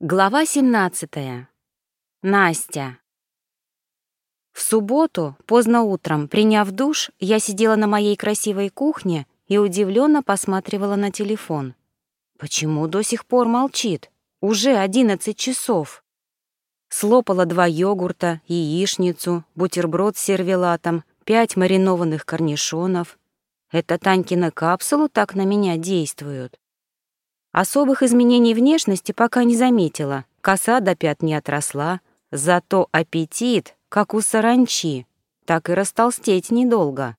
Глава 17. Настя. В субботу, поздно утром, приняв душ, я сидела на моей красивой кухне и удивленно посматривала на телефон. Почему до сих пор молчит? Уже 11 часов. Слопала два йогурта, яичницу, бутерброд с сервелатом, пять маринованных корнишонов. Это Танькины капсулы так на меня действуют. Особых изменений внешности пока не заметила. Коса до пят не отросла, зато аппетит, как у саранчи, так и растолстеть недолго.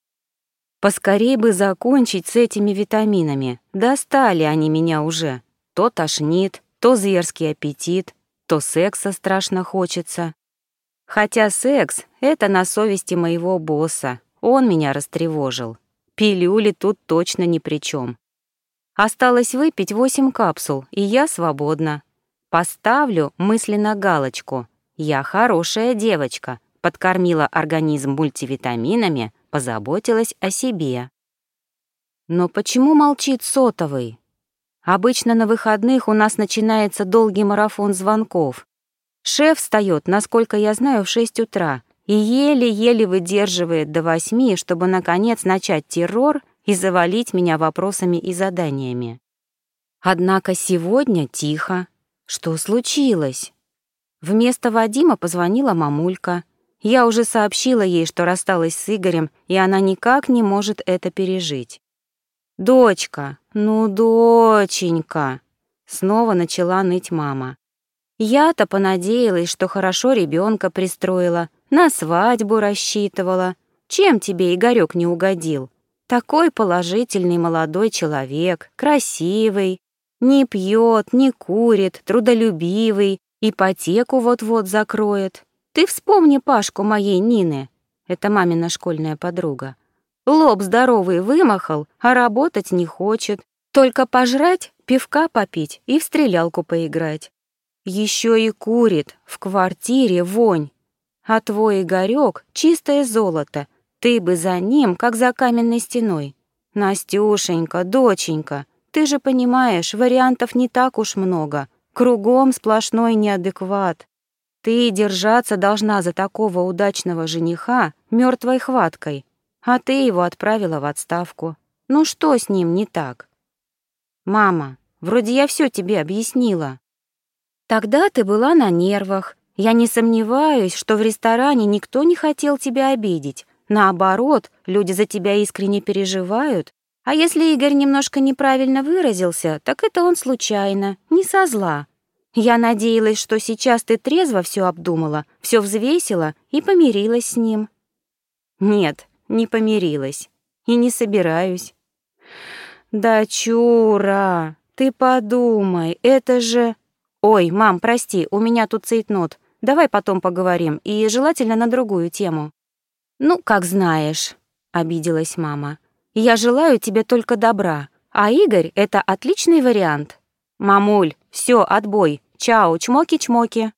Поскорей бы закончить с этими витаминами. Достали они меня уже. То тошнит, то зверский аппетит, то секса страшно хочется. Хотя секс — это на совести моего босса. Он меня растревожил. Пилюли тут точно ни при чем. Осталось выпить восемь капсул, и я свободна. Поставлю мысленно галочку. Я хорошая девочка, подкормила организм мультивитаминами, позаботилась о себе. Но почему молчит сотовый? Обычно на выходных у нас начинается долгий марафон звонков. Шеф встает, насколько я знаю, в 6 утра и еле-еле выдерживает до восьми, чтобы, наконец, начать террор и завалить меня вопросами и заданиями. Однако сегодня тихо. Что случилось? Вместо Вадима позвонила мамулька. Я уже сообщила ей, что рассталась с Игорем, и она никак не может это пережить. «Дочка, ну, доченька!» Снова начала ныть мама. Я-то понадеялась, что хорошо ребенка пристроила, на свадьбу рассчитывала. Чем тебе Игорёк не угодил? Такой положительный молодой человек, красивый, не пьет, не курит, трудолюбивый, ипотеку вот-вот закроет. Ты вспомни Пашку моей Нины, это мамина школьная подруга. Лоб здоровый вымахал, а работать не хочет. Только пожрать, пивка попить и в стрелялку поиграть. Еще и курит, в квартире вонь. А твой Игорёк — чистое золото — ты бы за ним, как за каменной стеной. Настюшенька, доченька, ты же понимаешь, вариантов не так уж много. Кругом сплошной неадекват. Ты держаться должна за такого удачного жениха мертвой хваткой, а ты его отправила в отставку. Ну что с ним не так? Мама, вроде я все тебе объяснила. Тогда ты была на нервах. Я не сомневаюсь, что в ресторане никто не хотел тебя обидеть, Наоборот, люди за тебя искренне переживают. А если Игорь немножко неправильно выразился, так это он случайно, не со зла. Я надеялась, что сейчас ты трезво все обдумала, все взвесила и помирилась с ним. Нет, не помирилась. И не собираюсь. Да, чура, ты подумай, это же... Ой, мам, прости, у меня тут цейтнот. Давай потом поговорим, и желательно на другую тему. «Ну, как знаешь», — обиделась мама. «Я желаю тебе только добра, а Игорь — это отличный вариант. Мамуль, все, отбой, чао, чмоки-чмоки».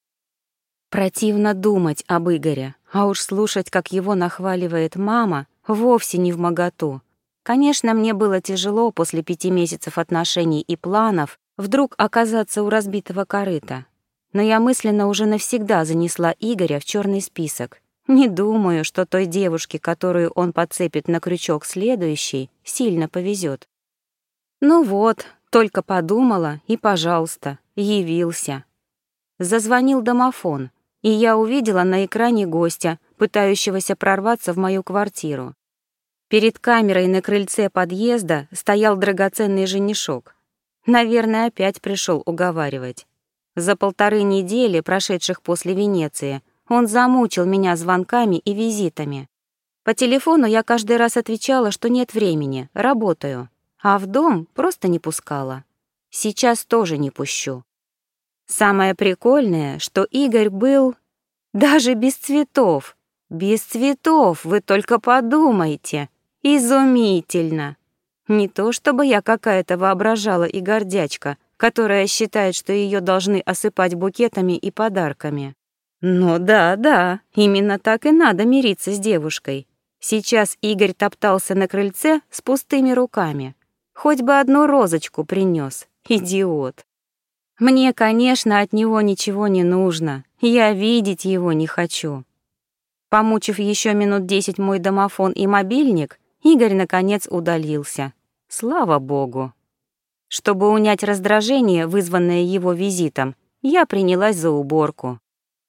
Противно думать об Игоре, а уж слушать, как его нахваливает мама, вовсе не в моготу. Конечно, мне было тяжело после пяти месяцев отношений и планов вдруг оказаться у разбитого корыта. Но я мысленно уже навсегда занесла Игоря в черный список не думаю, что той девушке, которую он подцепит на крючок следующий, сильно повезет. Ну вот, только подумала, и, пожалуйста, явился. Зазвонил домофон, и я увидела на экране гостя, пытающегося прорваться в мою квартиру. Перед камерой на крыльце подъезда стоял драгоценный женишок. Наверное, опять пришел уговаривать. За полторы недели, прошедших после Венеции, он замучил меня звонками и визитами. По телефону я каждый раз отвечала, что нет времени, работаю, а в дом просто не пускала. Сейчас тоже не пущу. Самое прикольное, что Игорь был даже без цветов. Без цветов, вы только подумайте. Изумительно. Не то чтобы я какая-то воображала и гордячка, которая считает, что ее должны осыпать букетами и подарками. Ну да, да, именно так и надо мириться с девушкой. Сейчас Игорь топтался на крыльце с пустыми руками. Хоть бы одну розочку принес, идиот. Мне, конечно, от него ничего не нужно. Я видеть его не хочу. Помучив еще минут десять мой домофон и мобильник, Игорь, наконец, удалился. Слава богу. Чтобы унять раздражение, вызванное его визитом, я принялась за уборку.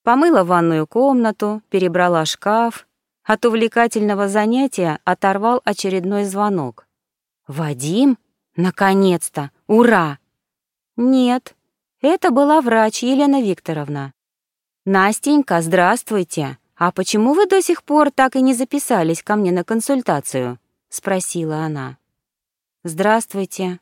Помыла ванную комнату, перебрала шкаф. От увлекательного занятия оторвал очередной звонок. «Вадим? Наконец-то! Ура!» «Нет, это была врач Елена Викторовна. «Настенька, здравствуйте! А почему вы до сих пор так и не записались ко мне на консультацию?» — спросила она. «Здравствуйте».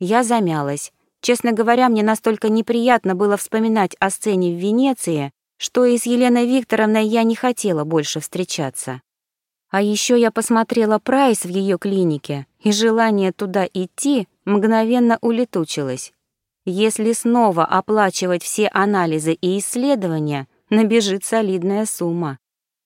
Я замялась. Честно говоря, мне настолько неприятно было вспоминать о сцене в Венеции, что и с Еленой Викторовной я не хотела больше встречаться. А еще я посмотрела прайс в ее клинике, и желание туда идти мгновенно улетучилось. Если снова оплачивать все анализы и исследования, набежит солидная сумма.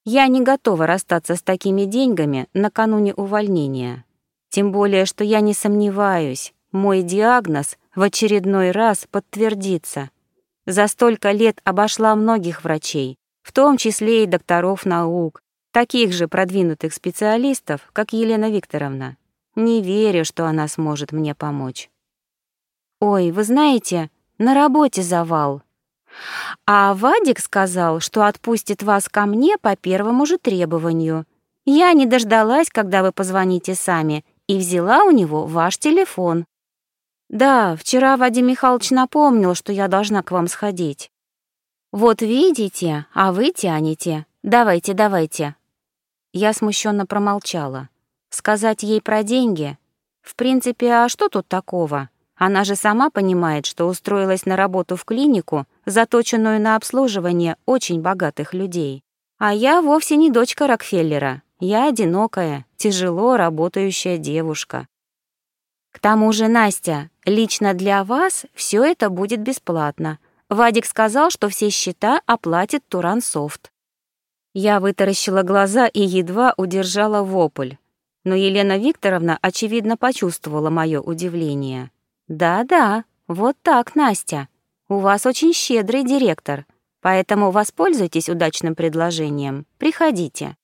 Я не готова расстаться с такими деньгами накануне увольнения. Тем более, что я не сомневаюсь, мой диагноз в очередной раз подтвердится. За столько лет обошла многих врачей, в том числе и докторов наук, таких же продвинутых специалистов, как Елена Викторовна. Не верю, что она сможет мне помочь. «Ой, вы знаете, на работе завал. А Вадик сказал, что отпустит вас ко мне по первому же требованию. Я не дождалась, когда вы позвоните сами, и взяла у него ваш телефон. Да, вчера Вадим Михайлович напомнил, что я должна к вам сходить. Вот видите, а вы тянете. Давайте, давайте. Я смущенно промолчала. Сказать ей про деньги? В принципе, а что тут такого? Она же сама понимает, что устроилась на работу в клинику, заточенную на обслуживание очень богатых людей. А я вовсе не дочка Рокфеллера. Я одинокая, тяжело работающая девушка. К тому же, Настя, лично для вас все это будет бесплатно. Вадик сказал, что все счета оплатит Турансофт. Я вытаращила глаза и едва удержала вопль. Но Елена Викторовна, очевидно, почувствовала мое удивление. Да-да, вот так, Настя. У вас очень щедрый директор, поэтому воспользуйтесь удачным предложением. Приходите.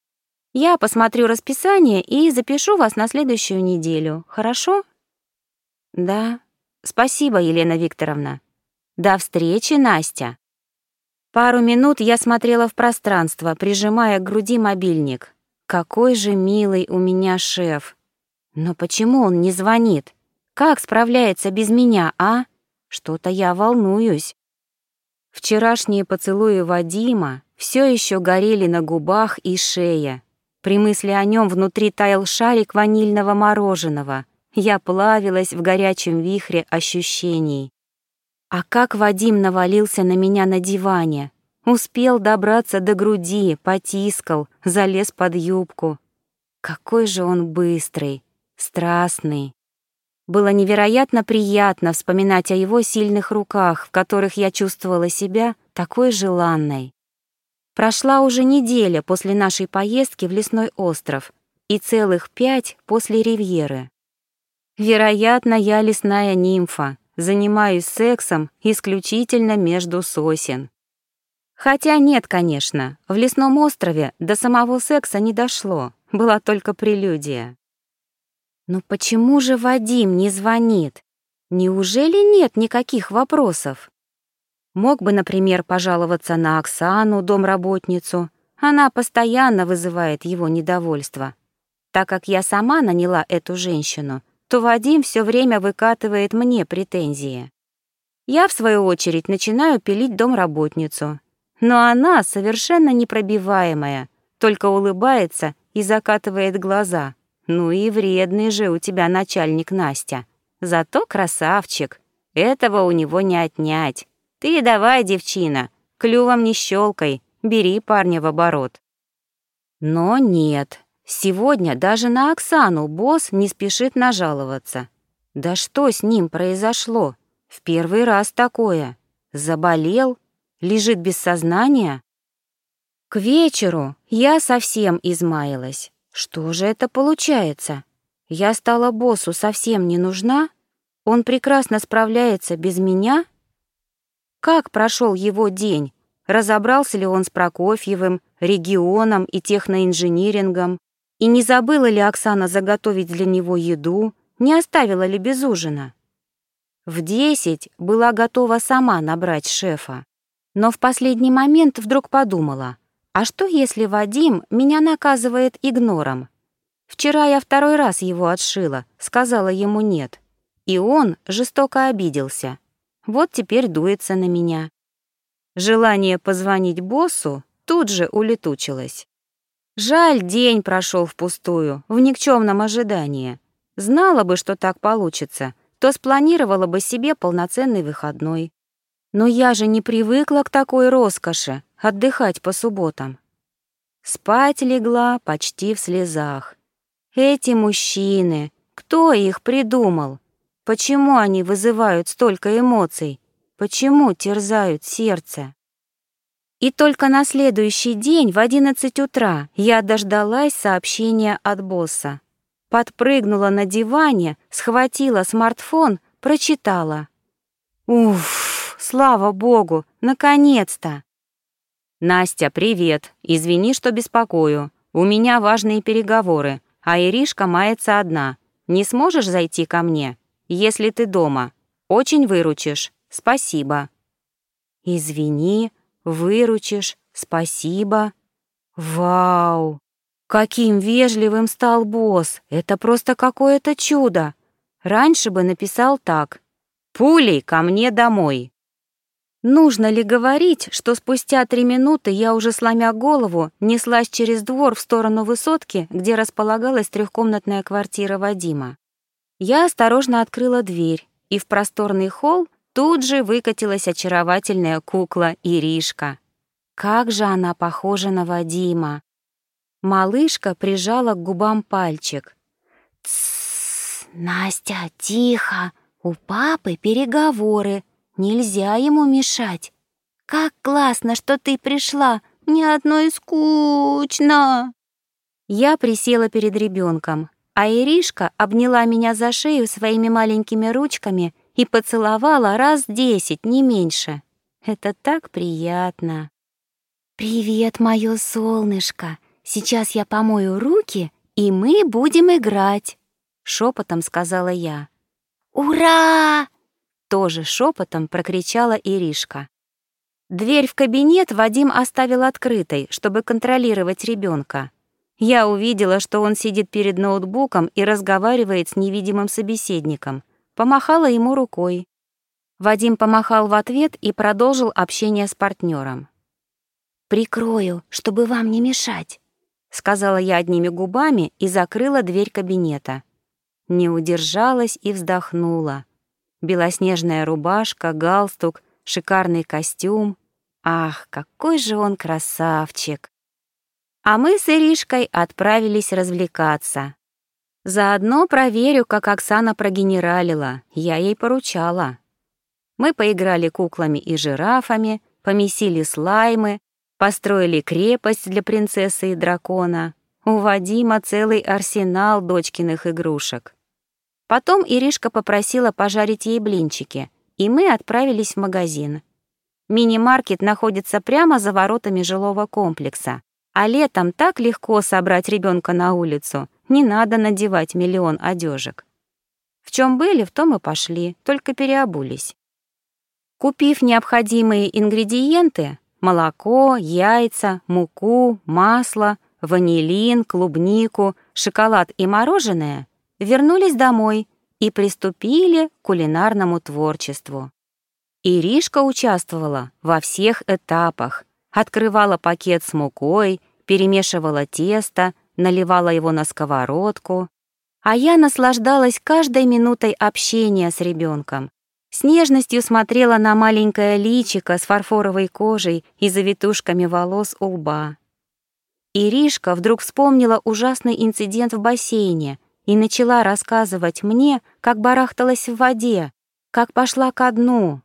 Я посмотрю расписание и запишу вас на следующую неделю, хорошо? Да. Спасибо, Елена Викторовна. До встречи, Настя. Пару минут я смотрела в пространство, прижимая к груди мобильник. Какой же милый у меня шеф. Но почему он не звонит? Как справляется без меня, а? Что-то я волнуюсь. Вчерашние поцелуи Вадима все еще горели на губах и шее. При мысли о нем внутри таял шарик ванильного мороженого. Я плавилась в горячем вихре ощущений. А как Вадим навалился на меня на диване. Успел добраться до груди, потискал, залез под юбку. Какой же он быстрый, страстный. Было невероятно приятно вспоминать о его сильных руках, в которых я чувствовала себя такой желанной. Прошла уже неделя после нашей поездки в лесной остров и целых пять после ривьеры. Вероятно, я лесная нимфа, занимаюсь сексом исключительно между сосен. Хотя нет, конечно, в лесном острове до самого секса не дошло, была только прелюдия. Но почему же Вадим не звонит? Неужели нет никаких вопросов? Мог бы, например, пожаловаться на Оксану, домработницу. Она постоянно вызывает его недовольство. Так как я сама наняла эту женщину, то Вадим все время выкатывает мне претензии. Я, в свою очередь, начинаю пилить домработницу. Но она совершенно непробиваемая, только улыбается и закатывает глаза — ну и вредный же у тебя начальник Настя. Зато красавчик. Этого у него не отнять. Ты давай, девчина, клювом не щелкай, бери парня в оборот. Но нет, сегодня даже на Оксану босс не спешит нажаловаться. Да что с ним произошло? В первый раз такое. Заболел? Лежит без сознания? К вечеру я совсем измаялась. Что же это получается? Я стала боссу совсем не нужна? Он прекрасно справляется без меня? Как прошел его день? Разобрался ли он с Прокофьевым, регионом и техноинжинирингом? И не забыла ли Оксана заготовить для него еду? Не оставила ли без ужина? В десять была готова сама набрать шефа. Но в последний момент вдруг подумала, а что если Вадим меня наказывает игнором? Вчера я второй раз его отшила, сказала ему «нет». И он жестоко обиделся. Вот теперь дуется на меня. Желание позвонить боссу тут же улетучилось. Жаль, день прошел впустую, в никчемном ожидании. Знала бы, что так получится, то спланировала бы себе полноценный выходной. Но я же не привыкла к такой роскоши — отдыхать по субботам. Спать легла почти в слезах. Эти мужчины, кто их придумал? Почему они вызывают столько эмоций? Почему терзают сердце? И только на следующий день в одиннадцать утра я дождалась сообщения от босса. Подпрыгнула на диване, схватила смартфон, прочитала. Уф, слава богу, наконец-то! Настя, привет. Извини, что беспокою. У меня важные переговоры а Иришка мается одна. Не сможешь зайти ко мне, если ты дома? Очень выручишь. Спасибо». «Извини, выручишь, спасибо». «Вау! Каким вежливым стал босс! Это просто какое-то чудо! Раньше бы написал так. «Пулей ко мне домой». Нужно ли говорить, что спустя три минуты я уже, сломя голову, неслась через двор в сторону высотки, где располагалась трехкомнатная квартира Вадима? Я осторожно открыла дверь, и в просторный холл тут же выкатилась очаровательная кукла Иришка. Как же она похожа на Вадима! Малышка прижала к губам пальчик. «Тссс, Настя, тихо! У папы переговоры!» Нельзя ему мешать. Как классно, что ты пришла. Мне одной скучно. Я присела перед ребенком, а Иришка обняла меня за шею своими маленькими ручками и поцеловала раз десять, не меньше. Это так приятно. «Привет, моё солнышко. Сейчас я помою руки, и мы будем играть», — шепотом сказала я. «Ура!» тоже шепотом прокричала Иришка. Дверь в кабинет Вадим оставил открытой, чтобы контролировать ребенка. Я увидела, что он сидит перед ноутбуком и разговаривает с невидимым собеседником. Помахала ему рукой. Вадим помахал в ответ и продолжил общение с партнером. «Прикрою, чтобы вам не мешать», — сказала я одними губами и закрыла дверь кабинета. Не удержалась и вздохнула. Белоснежная рубашка, галстук, шикарный костюм. Ах, какой же он красавчик! А мы с Иришкой отправились развлекаться. Заодно проверю, как Оксана прогенералила, я ей поручала. Мы поиграли куклами и жирафами, помесили слаймы, построили крепость для принцессы и дракона. У Вадима целый арсенал дочкиных игрушек. Потом Иришка попросила пожарить ей блинчики, и мы отправились в магазин. Мини-маркет находится прямо за воротами жилого комплекса, а летом так легко собрать ребенка на улицу, не надо надевать миллион одежек. В чем были, в том и пошли, только переобулись. Купив необходимые ингредиенты — молоко, яйца, муку, масло, ванилин, клубнику, шоколад и мороженое — вернулись домой и приступили к кулинарному творчеству. Иришка участвовала во всех этапах, открывала пакет с мукой, перемешивала тесто, наливала его на сковородку, а я наслаждалась каждой минутой общения с ребенком. С нежностью смотрела на маленькое личико с фарфоровой кожей и завитушками волос у лба. Иришка вдруг вспомнила ужасный инцидент в бассейне, и начала рассказывать мне, как барахталась в воде, как пошла ко дну.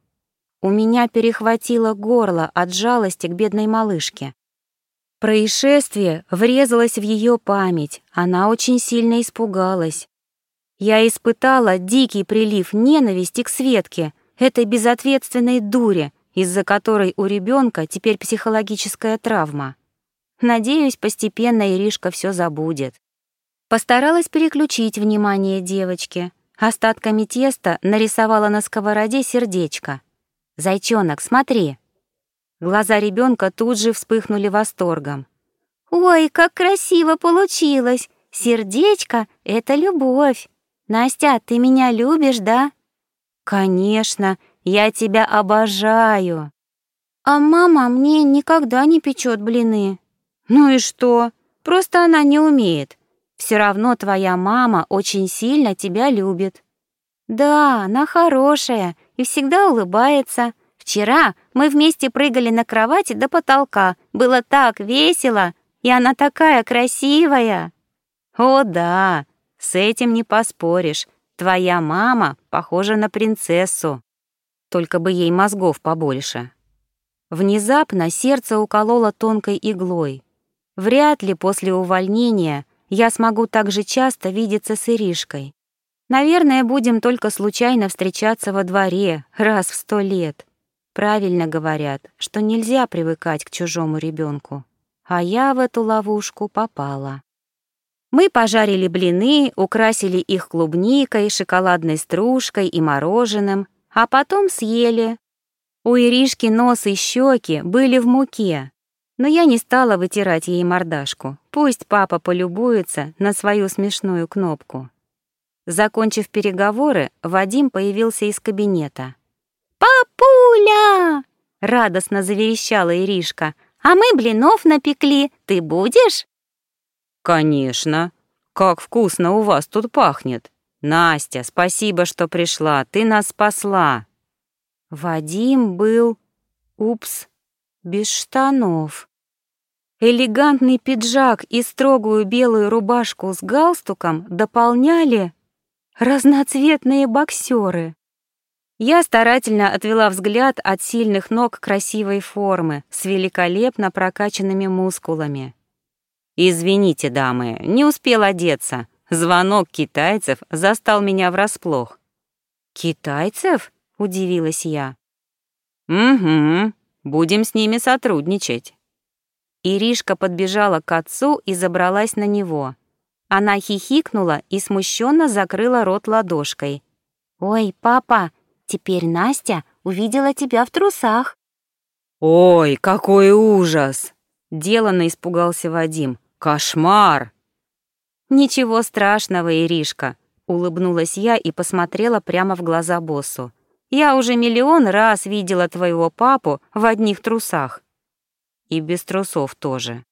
У меня перехватило горло от жалости к бедной малышке. Происшествие врезалось в ее память, она очень сильно испугалась. Я испытала дикий прилив ненависти к Светке, этой безответственной дуре, из-за которой у ребенка теперь психологическая травма. Надеюсь, постепенно Иришка все забудет. Постаралась переключить внимание девочки. Остатками теста нарисовала на сковороде сердечко. «Зайчонок, смотри!» Глаза ребенка тут же вспыхнули восторгом. «Ой, как красиво получилось! Сердечко — это любовь! Настя, ты меня любишь, да?» «Конечно, я тебя обожаю!» «А мама мне никогда не печет блины». «Ну и что? Просто она не умеет. Все равно твоя мама очень сильно тебя любит». «Да, она хорошая и всегда улыбается. Вчера мы вместе прыгали на кровати до потолка. Было так весело, и она такая красивая». «О да, с этим не поспоришь. Твоя мама похожа на принцессу. Только бы ей мозгов побольше». Внезапно сердце укололо тонкой иглой. Вряд ли после увольнения я смогу так же часто видеться с Иришкой. Наверное, будем только случайно встречаться во дворе раз в сто лет. Правильно говорят, что нельзя привыкать к чужому ребенку. А я в эту ловушку попала. Мы пожарили блины, украсили их клубникой, шоколадной стружкой и мороженым, а потом съели. У Иришки нос и щеки были в муке, но я не стала вытирать ей мордашку. Пусть папа полюбуется на свою смешную кнопку. Закончив переговоры, Вадим появился из кабинета. «Папуля!» — радостно заверещала Иришка. «А мы блинов напекли. Ты будешь?» «Конечно. Как вкусно у вас тут пахнет. Настя, спасибо, что пришла. Ты нас спасла». Вадим был... Упс, без штанов. Элегантный пиджак и строгую белую рубашку с галстуком дополняли разноцветные боксеры. Я старательно отвела взгляд от сильных ног красивой формы с великолепно прокачанными мускулами. «Извините, дамы, не успел одеться. Звонок китайцев застал меня врасплох». «Китайцев?» — удивилась я. «Угу, будем с ними сотрудничать». Иришка подбежала к отцу и забралась на него. Она хихикнула и смущенно закрыла рот ладошкой. «Ой, папа, теперь Настя увидела тебя в трусах». «Ой, какой ужас!» — деланно испугался Вадим. «Кошмар!» «Ничего страшного, Иришка», — улыбнулась я и посмотрела прямо в глаза боссу. «Я уже миллион раз видела твоего папу в одних трусах». И без трусов тоже.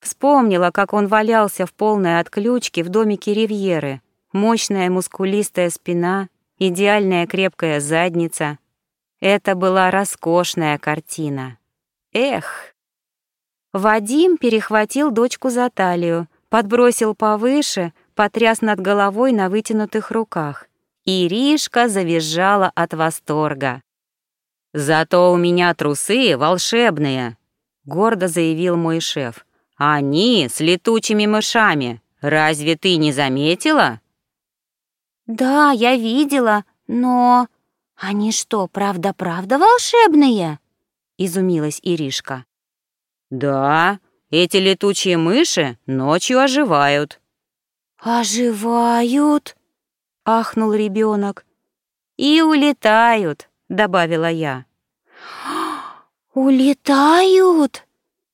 Вспомнила, как он валялся в полной отключке в домике Ривьеры. Мощная мускулистая спина, идеальная крепкая задница. Это была роскошная картина. Эх! Вадим перехватил дочку за талию, подбросил повыше, потряс над головой на вытянутых руках. И Ришка завизжала от восторга. «Зато у меня трусы волшебные», — гордо заявил мой шеф. Они с летучими мышами. Разве ты не заметила? Да, я видела, но они что, правда-правда волшебные? Изумилась Иришка. Да, эти летучие мыши ночью оживают. Оживают? ахнул ребенок. И улетают, добавила я. Улетают?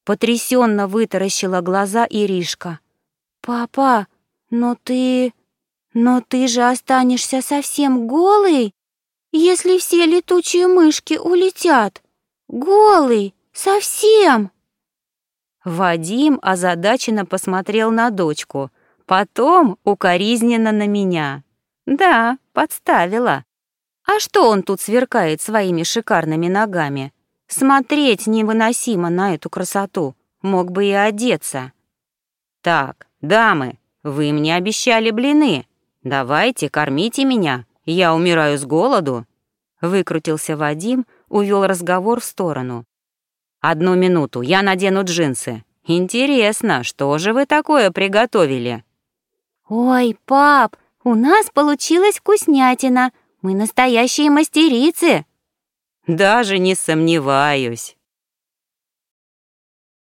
Потрясенно вытаращила глаза Иришка. «Папа, но ты... но ты же останешься совсем голый, если все летучие мышки улетят. Голый, совсем!» Вадим озадаченно посмотрел на дочку, потом укоризненно на меня. «Да, подставила. А что он тут сверкает своими шикарными ногами?» Смотреть невыносимо на эту красоту. Мог бы и одеться. Так, дамы, вы мне обещали блины. Давайте, кормите меня. Я умираю с голоду. Выкрутился Вадим, увел разговор в сторону. Одну минуту, я надену джинсы. Интересно, что же вы такое приготовили? Ой, пап, у нас получилась вкуснятина. Мы настоящие мастерицы. Даже не сомневаюсь.